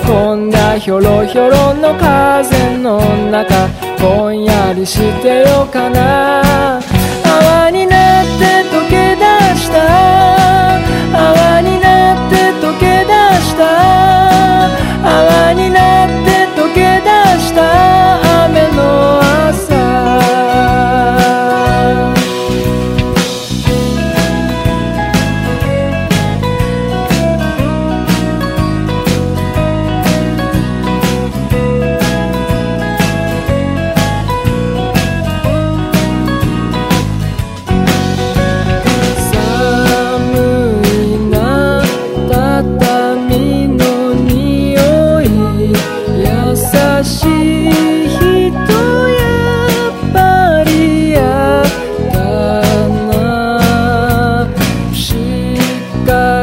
こんなひょろひょろの風の中ぼんやりしてよかな。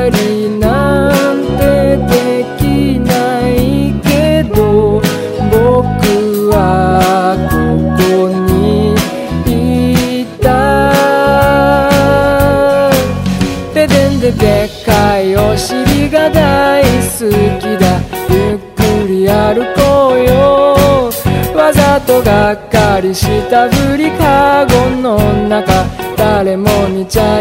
りなんてできないけど僕はここにいた。ででんででっかいお尻が大好きだ。ゆっくり歩こうよ。わざとがっかりしたぶりかごの中。誰も見ちゃい